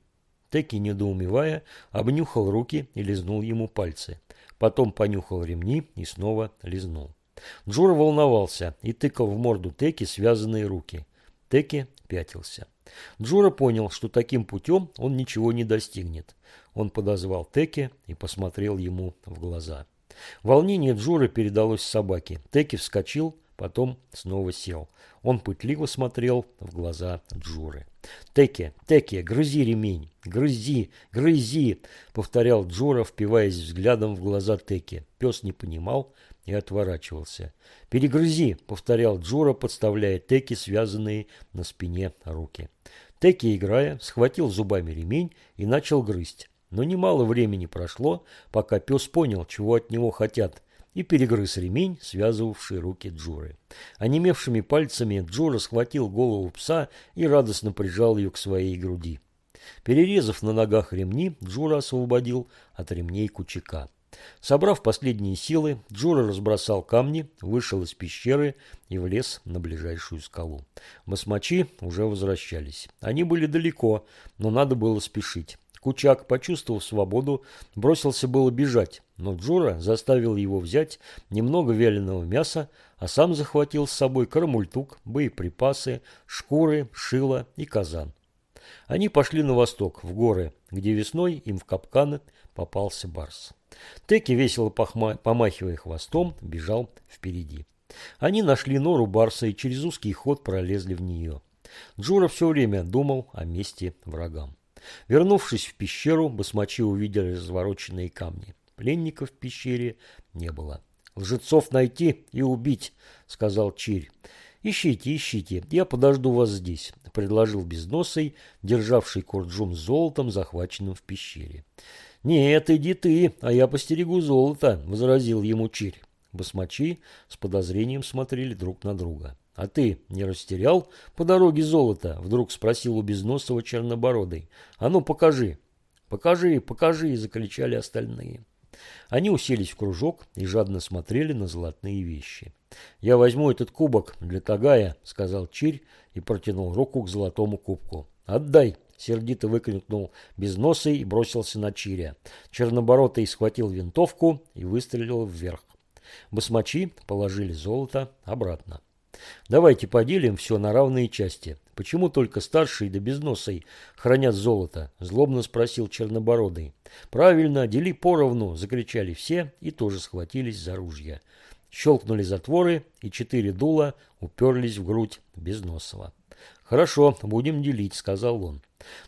Теки, недоумевая, обнюхал руки и лизнул ему пальцы. Потом понюхал ремни и снова лизнул. Джура волновался и тыкал в морду Теки связанные руки. Теки пятился. Джура понял, что таким путем он ничего не достигнет. Он подозвал Теки и посмотрел ему в глаза. Волнение Джуры передалось собаке. Теки вскочил, потом снова сел. Он пытливо смотрел в глаза Джуры. «Теки, Теки, грызи ремень, грызи, грызи!» — повторял Джура, впиваясь взглядом в глаза Теки. Пес не понимал и отворачивался. «Перегрызи!» — повторял Джура, подставляя Теки связанные на спине руки. Теки, играя, схватил зубами ремень и начал грызть. Но немало времени прошло, пока пес понял, чего от него хотят, и перегрыз ремень, связывавший руки Джуры. Онемевшими пальцами Джура схватил голову пса и радостно прижал ее к своей груди. Перерезав на ногах ремни, Джура освободил от ремней кучака. Собрав последние силы, Джура разбросал камни, вышел из пещеры и влез на ближайшую скалу. Басмачи уже возвращались. Они были далеко, но надо было спешить. Кучак, почувствовав свободу, бросился было бежать, но Джура заставил его взять немного вяленого мяса, а сам захватил с собой карамультук, боеприпасы, шкуры, шило и казан. Они пошли на восток, в горы, где весной им в капканы попался барс. Теки, весело помахивая хвостом, бежал впереди. Они нашли нору барса и через узкий ход пролезли в нее. Джура все время думал о месте врагам. Вернувшись в пещеру, басмачи увидели развороченные камни. Пленников в пещере не было. «Лжецов найти и убить», — сказал Чирь. «Ищите, ищите, я подожду вас здесь», — предложил безносый, державший курджум золотом, захваченным в пещере. «Нет, иди ты, а я постерегу золото», — возразил ему Чирь. Басмачи с подозрением смотрели друг на друга. «А ты не растерял по дороге золото?» – вдруг спросил у безносого чернобородый. «А ну, покажи!» «Покажи, покажи!» – закричали остальные. Они уселись в кружок и жадно смотрели на золотые вещи. «Я возьму этот кубок для Тагая», – сказал Чирь и протянул руку к золотому кубку. «Отдай!» – сердито выкрикнул безносый и бросился на Чиря. Чернобородый схватил винтовку и выстрелил вверх. Басмачи положили золото обратно. Давайте поделим все на равные части. Почему только старший да безносый хранят золото? Злобно спросил Чернобородый. Правильно, дели поровну, закричали все и тоже схватились за ружья. Щелкнули затворы, и четыре дула уперлись в грудь Безносова. «Хорошо, будем делить», — сказал он.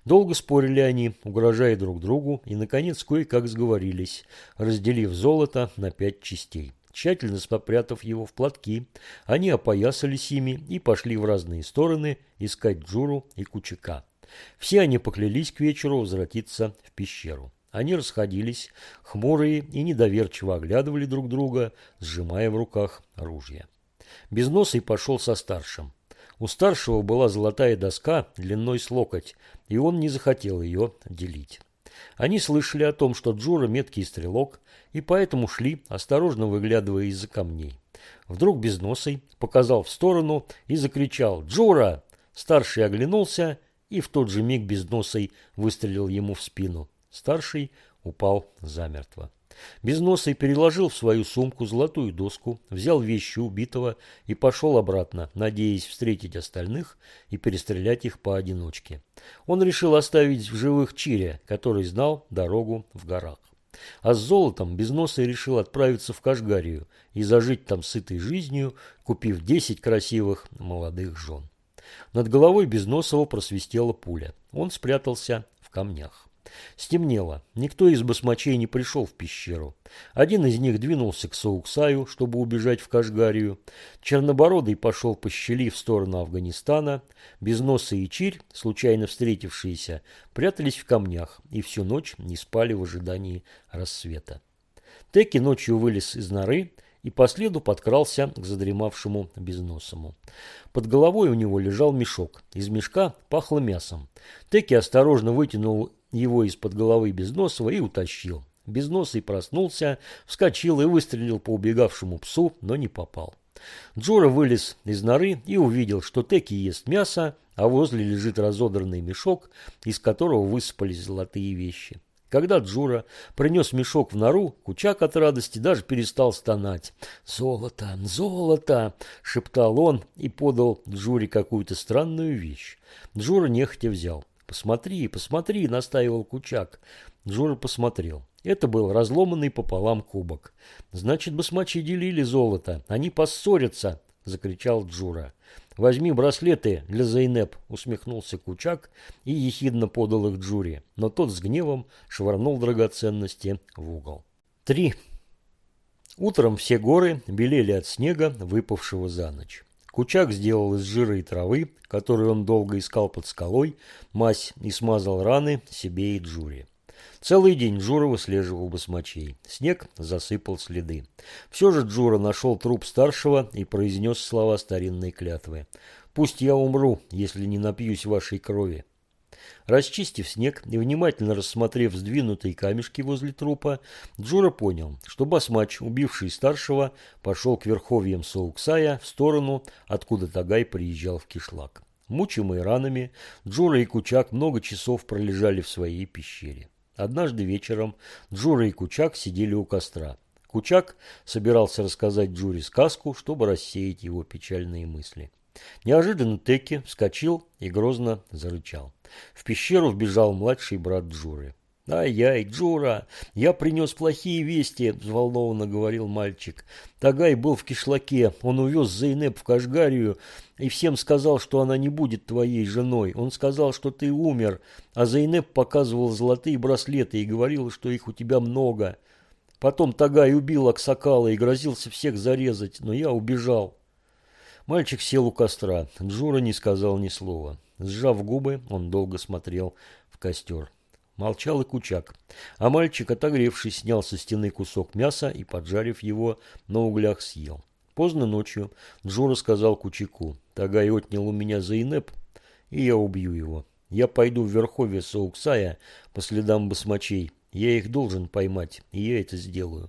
Долго спорили они, угрожая друг другу, и, наконец, кое-как сговорились, разделив золото на пять частей. Тщательно спрятав его в платки, они опоясались ими и пошли в разные стороны искать Джуру и Кучака. Все они поклялись к вечеру возвратиться в пещеру. Они расходились, хмурые и недоверчиво оглядывали друг друга, сжимая в руках ружья. Безносый пошел со старшим. У старшего была золотая доска длиной с локоть, и он не захотел ее делить. Они слышали о том, что Джура меткий стрелок, и поэтому шли, осторожно выглядывая из-за камней. Вдруг Безносый показал в сторону и закричал «Джура!». Старший оглянулся, и в тот же миг Безносый выстрелил ему в спину. Старший упал замертво. Безносый переложил в свою сумку золотую доску, взял вещи убитого и пошел обратно, надеясь встретить остальных и перестрелять их поодиночке. Он решил оставить в живых Чиря, который знал дорогу в горах. А с золотом Безносый решил отправиться в Кашгарию и зажить там сытой жизнью, купив десять красивых молодых жен. Над головой Безносова просвистела пуля. Он спрятался в камнях. Стемнело. Никто из басмачей не пришел в пещеру. Один из них двинулся к Сауксаю, чтобы убежать в Кашгарию. Чернобородый пошел по щели в сторону Афганистана. Безносы и Чирь, случайно встретившиеся, прятались в камнях и всю ночь не спали в ожидании рассвета. Теки ночью вылез из норы и по следу подкрался к задремавшему безносому. Под головой у него лежал мешок. Из мешка пахло мясом. Теки осторожно вытянул его из-под головы Безносова и утащил. Безносый проснулся, вскочил и выстрелил по убегавшему псу, но не попал. Джора вылез из норы и увидел, что Теки ест мясо, а возле лежит разодранный мешок, из которого высыпались золотые вещи. Когда Джура принес мешок в нору, Кучак от радости даже перестал стонать. «Золото! Золото!» – шептал он и подал Джуре какую-то странную вещь. Джура нехотя взял. «Посмотри, посмотри!» – настаивал Кучак. Джура посмотрел. Это был разломанный пополам кубок. «Значит, басмачи делили золото. Они поссорятся!» – закричал Джура. «Возьми браслеты для Зайнеп», – усмехнулся Кучак и ехидно подал их Джуре, но тот с гневом швырнул драгоценности в угол. Три. Утром все горы белели от снега, выпавшего за ночь. Кучак сделал из жира и травы, которую он долго искал под скалой, мазь и смазал раны себе и Джуре. Целый день Джура выслеживал басмачей. Снег засыпал следы. Все же Джура нашел труп старшего и произнес слова старинной клятвы. «Пусть я умру, если не напьюсь вашей крови». Расчистив снег и внимательно рассмотрев сдвинутые камешки возле трупа, Джура понял, что басмач, убивший старшего, пошел к верховьям Сауксая в сторону, откуда Тагай приезжал в Кишлак. Мучимые ранами, Джура и Кучак много часов пролежали в своей пещере. Однажды вечером Джура и Кучак сидели у костра. Кучак собирался рассказать Джуре сказку, чтобы рассеять его печальные мысли. Неожиданно Теки вскочил и грозно зарычал. В пещеру вбежал младший брат Джуры. «Ай-яй, Джура, я принес плохие вести», – взволнованно говорил мальчик. «Тагай был в кишлаке, он увез Зейнеп в Кашгарию и всем сказал, что она не будет твоей женой. Он сказал, что ты умер, а Зейнеп показывал золотые браслеты и говорил, что их у тебя много. Потом Тагай убил Аксакала и грозился всех зарезать, но я убежал». Мальчик сел у костра. Джура не сказал ни слова. Сжав губы, он долго смотрел в костер. Молчал и Кучак. А мальчик, отогревшись, снял со стены кусок мяса и, поджарив его, на углях съел. Поздно ночью Джура сказал Кучаку, «Тагай отнял у меня Зайнеп, и я убью его. Я пойду в верховье Сауксая по следам басмачей. Я их должен поймать, и я это сделаю.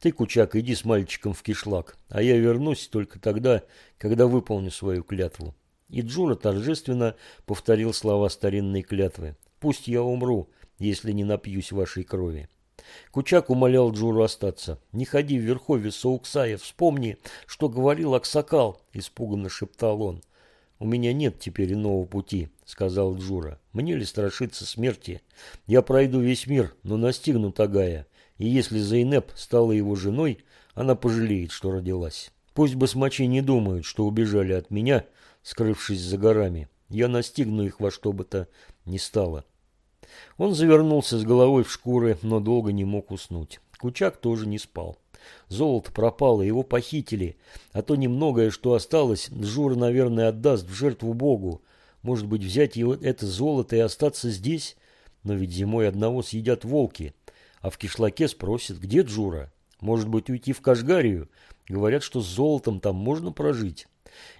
Ты, Кучак, иди с мальчиком в кишлак, а я вернусь только тогда, когда выполню свою клятву». И Джура торжественно повторил слова старинной клятвы. «Пусть я умру, если не напьюсь вашей крови». Кучак умолял Джуру остаться. «Не ходи в верховье Сауксая, вспомни, что говорил Аксакал», – испуганно шептал он. «У меня нет теперь иного пути», – сказал Джура. «Мне ли страшиться смерти? Я пройду весь мир, но настигну Тагая, и если Зайнеп стала его женой, она пожалеет, что родилась. Пусть басмачи не думают, что убежали от меня, скрывшись за горами. Я настигну их во что бы то ни стало». Он завернулся с головой в шкуры, но долго не мог уснуть. Кучак тоже не спал. Золото пропало, его похитили. А то немногое, что осталось, Жура, наверное, отдаст в жертву Богу. Может быть, взять его это золото и остаться здесь? Но ведь зимой одного съедят волки. А в кишлаке спросят, где Джура? Может быть, уйти в Кашгарию? Говорят, что с золотом там можно прожить.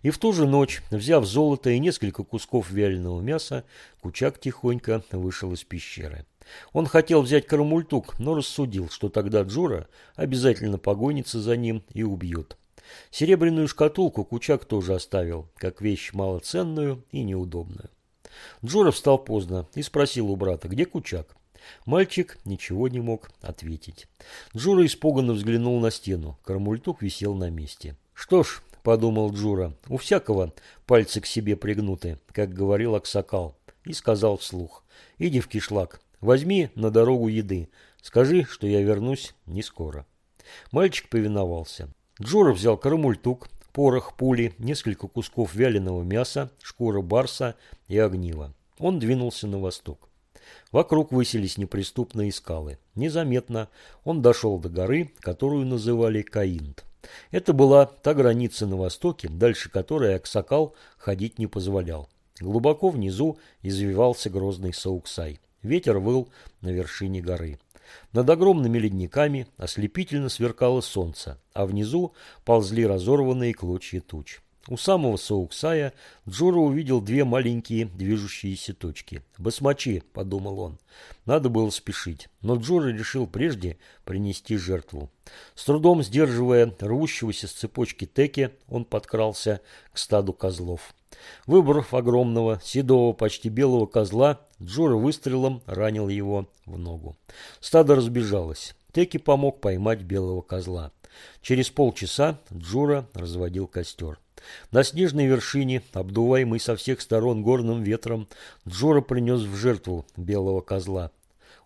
И в ту же ночь, взяв золото и несколько кусков вяленого мяса, Кучак тихонько вышел из пещеры. Он хотел взять карамультук, но рассудил, что тогда Джура обязательно погонится за ним и убьет. Серебряную шкатулку Кучак тоже оставил, как вещь малоценную и неудобную. Джура встал поздно и спросил у брата, где Кучак. Мальчик ничего не мог ответить. Джура испуганно взглянул на стену. Карамультук висел на месте. Что ж, подумал Джура. У всякого пальцы к себе пригнуты, как говорил Аксакал, и сказал вслух. Иди в кишлак, возьми на дорогу еды, скажи, что я вернусь не скоро. Мальчик повиновался. Джура взял карамультук, порох, пули, несколько кусков вяленого мяса, шкура барса и огнива. Он двинулся на восток. Вокруг высились неприступные скалы. Незаметно он дошел до горы, которую называли Каинт. Это была та граница на востоке, дальше которой Аксакал ходить не позволял. Глубоко внизу извивался грозный Сауксай. Ветер выл на вершине горы. Над огромными ледниками ослепительно сверкало солнце, а внизу ползли разорванные клочья туч. У самого Сауксая Джура увидел две маленькие движущиеся точки. «Басмачи», — подумал он. Надо было спешить, но Джура решил прежде принести жертву. С трудом сдерживая рвущегося с цепочки теки, он подкрался к стаду козлов. Выбрав огромного, седого, почти белого козла, Джура выстрелом ранил его в ногу. Стадо разбежалось. Теки помог поймать белого козла. Через полчаса Джура разводил костер. На снежной вершине, обдуваемый со всех сторон горным ветром, Джора принес в жертву белого козла.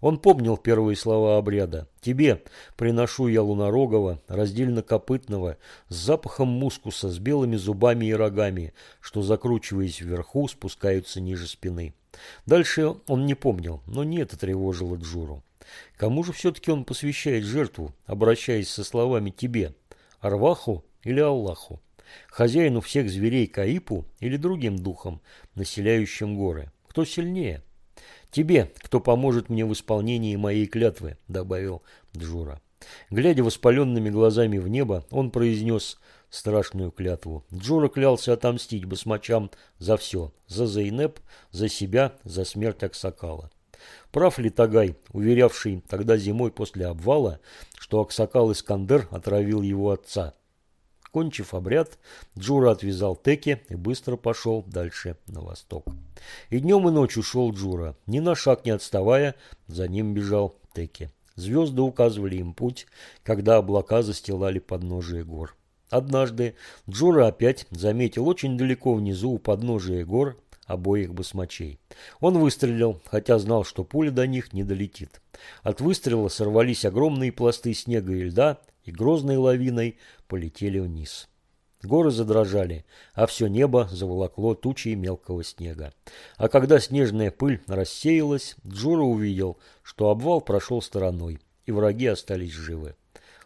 Он помнил первые слова обряда. «Тебе приношу я лунорогого, раздельно-копытного, с запахом мускуса, с белыми зубами и рогами, что, закручиваясь вверху, спускаются ниже спины». Дальше он не помнил, но не это тревожило Джуру. Кому же все-таки он посвящает жертву, обращаясь со словами «тебе»? Арваху или Аллаху? Хозяину всех зверей Каипу или другим духам, населяющим горы? Кто сильнее? Тебе, кто поможет мне в исполнении моей клятвы, добавил Джура. Глядя воспаленными глазами в небо, он произнес страшную клятву. Джура клялся отомстить басмачам за все. За Зайнеп, за себя, за смерть Аксакала. Прав ли Тагай, уверявший тогда зимой после обвала, что Аксакал Искандер отравил его отца? Кончив обряд, Джура отвязал Теки и быстро пошел дальше на восток. И днем и ночью шел Джура, ни на шаг не отставая, за ним бежал Теки. Звезды указывали им путь, когда облака застилали подножие гор. Однажды Джура опять заметил очень далеко внизу у подножия гор обоих басмачей. Он выстрелил, хотя знал, что пуля до них не долетит. От выстрела сорвались огромные пласты снега и льда и грозной лавиной полетели вниз. Горы задрожали, а все небо заволокло тучей мелкого снега. А когда снежная пыль рассеялась, Джура увидел, что обвал прошел стороной, и враги остались живы.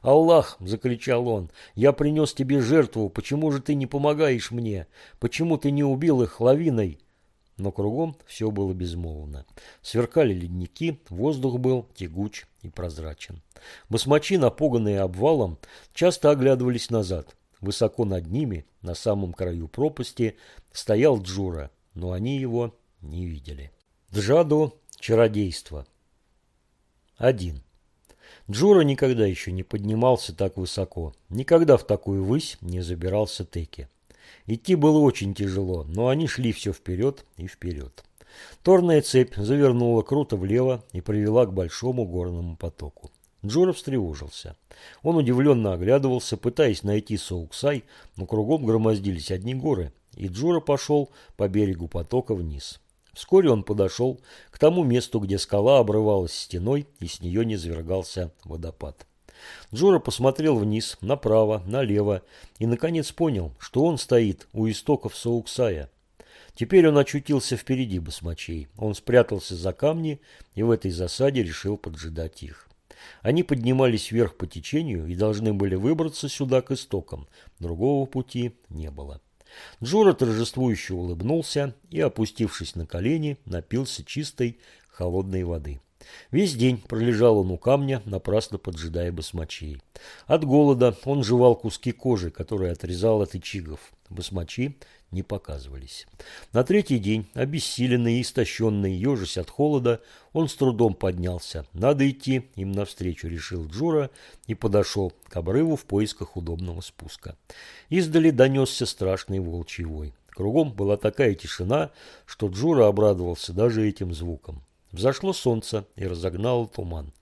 «Аллах!» – закричал он. «Я принес тебе жертву. Почему же ты не помогаешь мне? Почему ты не убил их лавиной?» Но кругом все было безмолвно. Сверкали ледники, воздух был тягуч и прозрачен. Басмачи, напуганные обвалом, часто оглядывались назад. Высоко над ними, на самом краю пропасти, стоял Джура, но они его не видели. Джаду – чародейство. Один. Джура никогда еще не поднимался так высоко. Никогда в такую высь не забирался Теки. Идти было очень тяжело, но они шли все вперед и вперед. Торная цепь завернула круто влево и привела к большому горному потоку. Джора встревожился. Он удивленно оглядывался, пытаясь найти Соуксай, но кругом громоздились одни горы, и Джора пошел по берегу потока вниз. Вскоре он подошел к тому месту, где скала обрывалась стеной, и с нее низвергался водопад. Джора посмотрел вниз, направо, налево и, наконец, понял, что он стоит у истоков Сауксая. Теперь он очутился впереди басмачей. Он спрятался за камни и в этой засаде решил поджидать их. Они поднимались вверх по течению и должны были выбраться сюда к истокам. Другого пути не было. Джора торжествующе улыбнулся и, опустившись на колени, напился чистой холодной воды. Весь день пролежал он у камня, напрасно поджидая басмачей. От голода он жевал куски кожи, которые отрезал от ичигов. Басмачи не показывались. На третий день, обессиленный и истощенный, ежась от холода, он с трудом поднялся. Надо идти им навстречу, решил Джура и подошел к обрыву в поисках удобного спуска. Издали донесся страшный волчий вой. Кругом была такая тишина, что Джура обрадовался даже этим звуком. Взошло солнце и разогнало туман.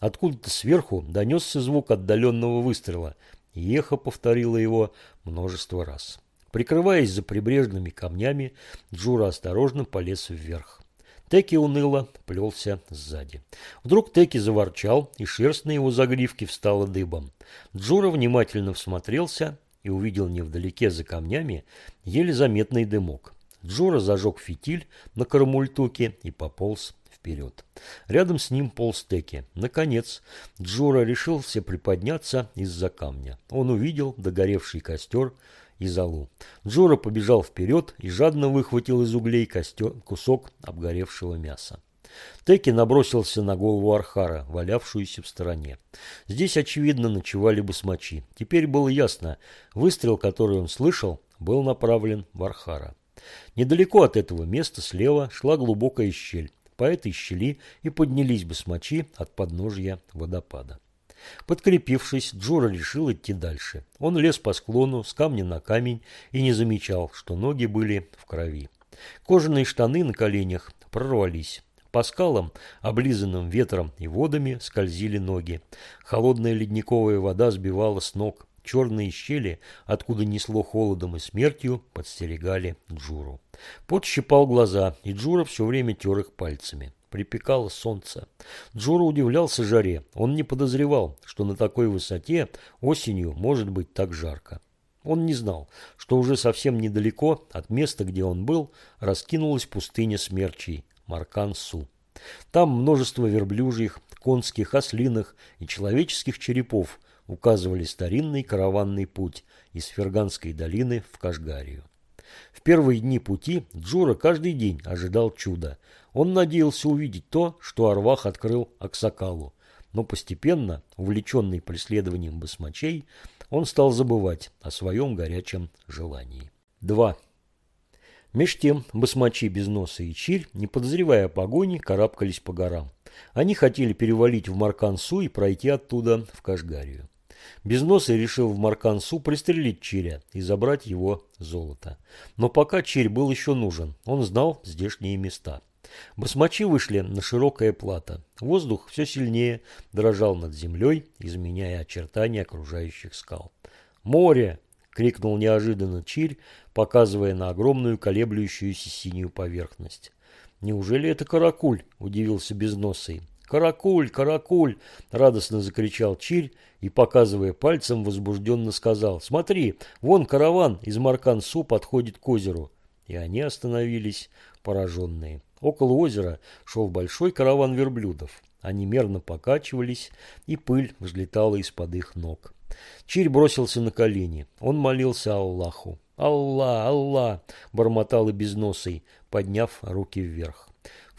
Откуда-то сверху донесся звук отдаленного выстрела, и эхо повторило его множество раз. Прикрываясь за прибрежными камнями, Джура осторожно полез вверх. Теки уныло плелся сзади. Вдруг Теки заворчал, и шерсть на его загривке встала дыбом. Джура внимательно всмотрелся и увидел невдалеке за камнями еле заметный дымок. Джура зажег фитиль на карамультуке и пополз вперед. Рядом с ним полз Теки. Наконец, Джура решился приподняться из-за камня. Он увидел догоревший костер, и золу. Джора побежал вперед и жадно выхватил из углей костер, кусок обгоревшего мяса. Теки набросился на голову Архара, валявшуюся в стороне. Здесь, очевидно, ночевали басмачи. Теперь было ясно, выстрел, который он слышал, был направлен в Архара. Недалеко от этого места слева шла глубокая щель. По этой щели и поднялись басмачи от подножья водопада. Подкрепившись, Джура решил идти дальше. Он лез по склону с камня на камень и не замечал, что ноги были в крови. Кожаные штаны на коленях прорвались. По скалам, облизанным ветром и водами, скользили ноги. Холодная ледниковая вода сбивала с ног. Черные щели, откуда несло холодом и смертью, подстерегали Джуру. Пот щипал глаза, и Джура все время тер их пальцами припекало солнце. Джоро удивлялся жаре. Он не подозревал, что на такой высоте осенью может быть так жарко. Он не знал, что уже совсем недалеко от места, где он был, раскинулась пустыня смерчей Маркан-Су. Там множество верблюжьих, конских, ослиных и человеческих черепов указывали старинный караванный путь из Ферганской долины в Кашгарию. В первые дни пути Джура каждый день ожидал чуда. Он надеялся увидеть то, что Арвах открыл Аксакалу. Но постепенно, увлеченный преследованием басмачей, он стал забывать о своем горячем желании. 2. Меж тем басмачи без носа и чирь, не подозревая о погоне, карабкались по горам. Они хотели перевалить в Маркансу и пройти оттуда в Кашгарию. Безносый решил в Маркансу пристрелить Чиря и забрать его золото. Но пока Чирь был еще нужен, он знал здешние места. Басмачи вышли на широкое плато. Воздух все сильнее дрожал над землей, изменяя очертания окружающих скал. «Море!» — крикнул неожиданно Чирь, показывая на огромную колеблющуюся синюю поверхность. «Неужели это каракуль?» – удивился Безносый. «Каракуль! Каракуль!» – радостно закричал Чирь и, показывая пальцем, возбужденно сказал. «Смотри, вон караван из Маркансу подходит к озеру». И они остановились, пораженные. Около озера шел большой караван верблюдов. Они мерно покачивались, и пыль взлетала из-под их ног. Чирь бросился на колени. Он молился Аллаху. «Аллах! Аллах!» – бормотал и безносый, подняв руки вверх.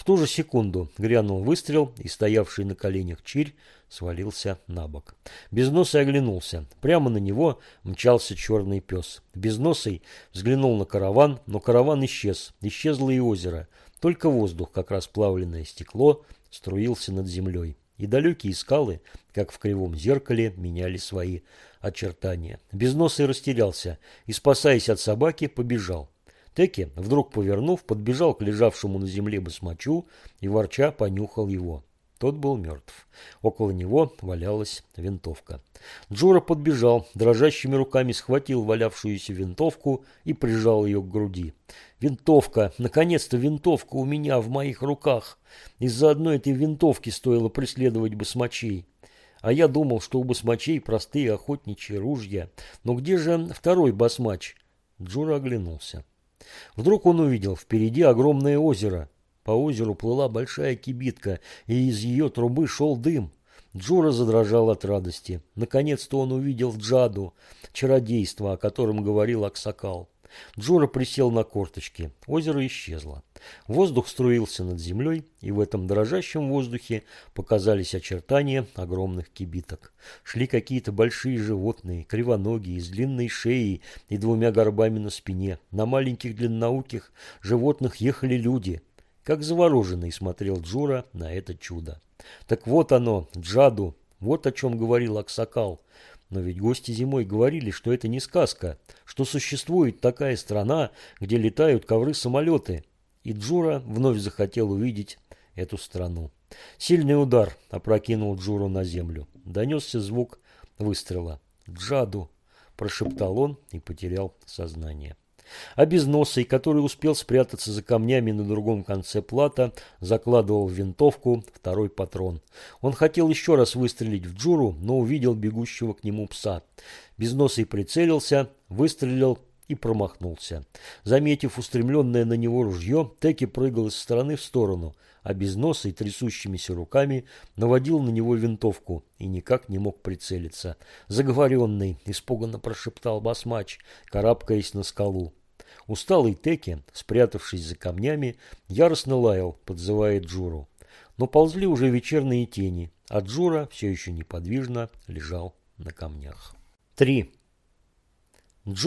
В ту же секунду грянул выстрел, и стоявший на коленях Чирь свалился на бок. Безносый оглянулся. Прямо на него мчался черный пес. Безносый взглянул на караван, но караван исчез. Исчезло и озеро. Только воздух, как расплавленное стекло, струился над землей. И далекие скалы, как в кривом зеркале, меняли свои очертания. Безносый растерялся и, спасаясь от собаки, побежал. Теки, вдруг повернув, подбежал к лежавшему на земле басмачу и, ворча, понюхал его. Тот был мертв. Около него валялась винтовка. Джура подбежал, дрожащими руками схватил валявшуюся винтовку и прижал ее к груди. «Винтовка! Наконец-то винтовка у меня в моих руках! Из-за одной этой винтовки стоило преследовать басмачей!» А я думал, что у басмачей простые охотничьи ружья. Но где же второй басмач? Джура оглянулся. Вдруг он увидел впереди огромное озеро. По озеру плыла большая кибитка, и из ее трубы шел дым. Джура задрожал от радости. Наконец-то он увидел Джаду, чародейство, о котором говорил Аксакал. Джура присел на корточки. Озеро исчезло. Воздух струился над землей, и в этом дрожащем воздухе показались очертания огромных кибиток. Шли какие-то большие животные, кривоногие, с длинной шеей и двумя горбами на спине. На маленьких длинноуких животных ехали люди. Как завороженный смотрел Джура на это чудо. Так вот оно, Джаду, вот о чем говорил Аксакал. Но ведь гости зимой говорили, что это не сказка, что существует такая страна, где летают ковры-самолеты. И Джура вновь захотел увидеть эту страну. Сильный удар опрокинул Джуру на землю. Донесся звук выстрела. «Джаду!» – прошептал он и потерял сознание а безносый, который успел спрятаться за камнями на другом конце плата, закладывал в винтовку второй патрон. Он хотел еще раз выстрелить в Джуру, но увидел бегущего к нему пса. Безносый прицелился, выстрелил и промахнулся. Заметив устремленное на него ружье, Теки прыгал из стороны в сторону, а безносый трясущимися руками наводил на него винтовку и никак не мог прицелиться. «Заговоренный!» – испуганно прошептал басмач, карабкаясь на скалу. Усталый Теки, спрятавшись за камнями, яростно лаял, подзывая Джуру. Но ползли уже вечерние тени, а Джура все еще неподвижно лежал на камнях. 3.